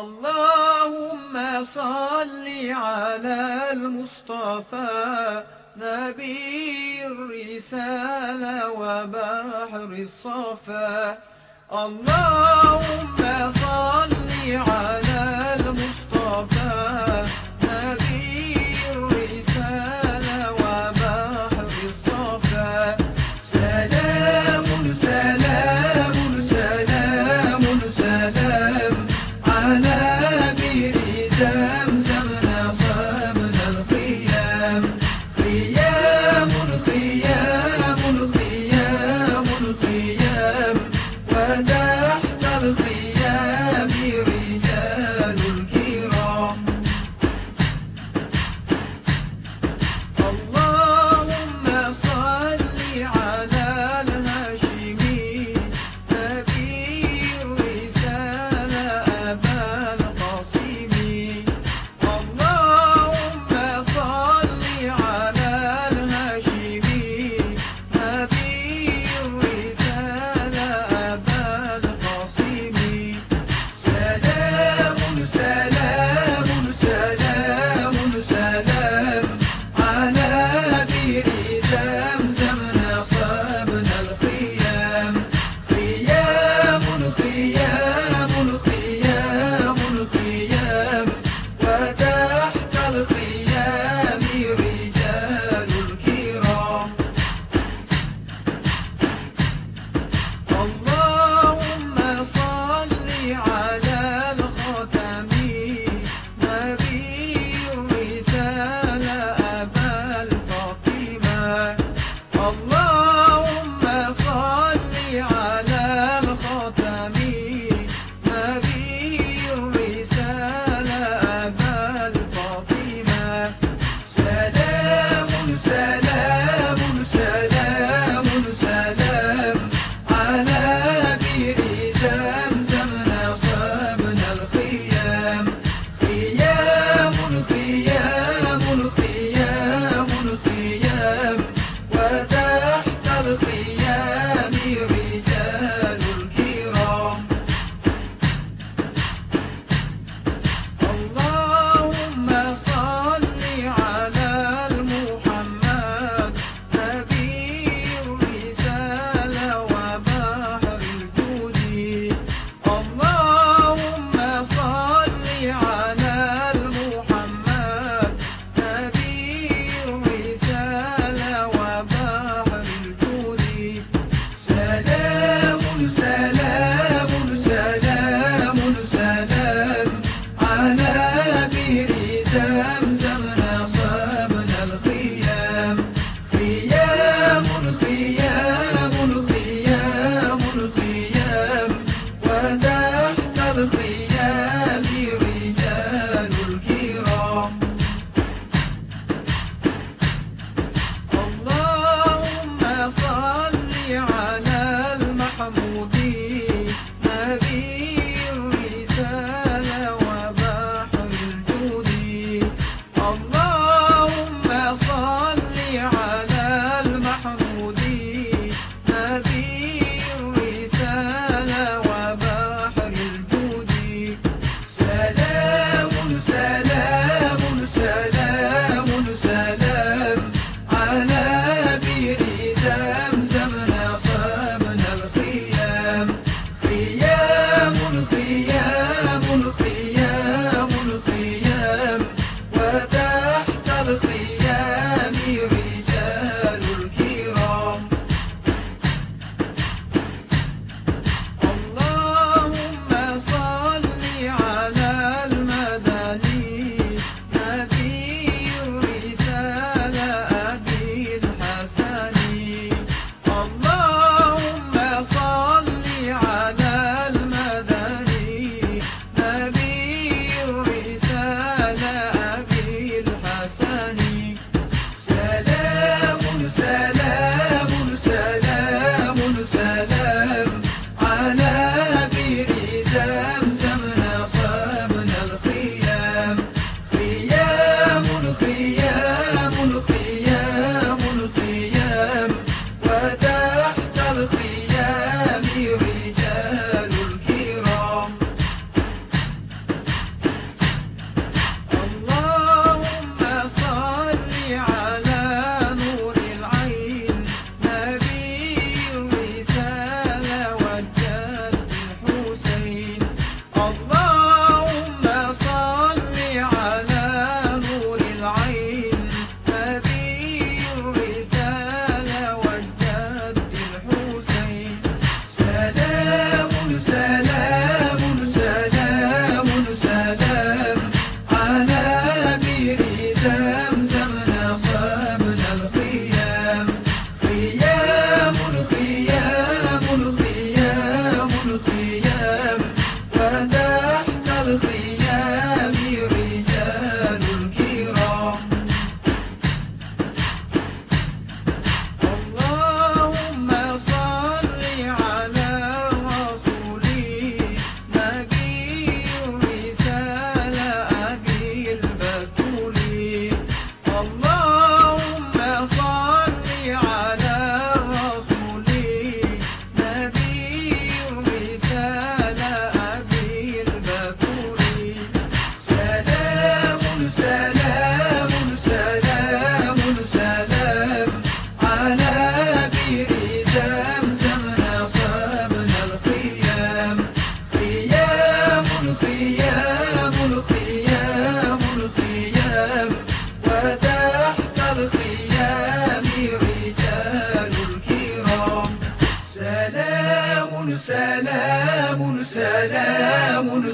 اللهم صل على المصطفى نبي الرسالة وبحر الصفا. اللهم خيام خيام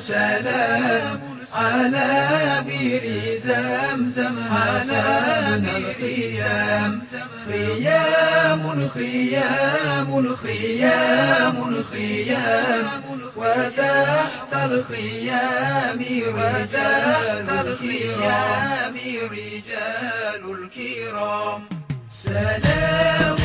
سلام على بير زمزم على الخيام. خيام خيام خيام خيام وتحت الخيام وتحت الخيام رجال الكرام. سلام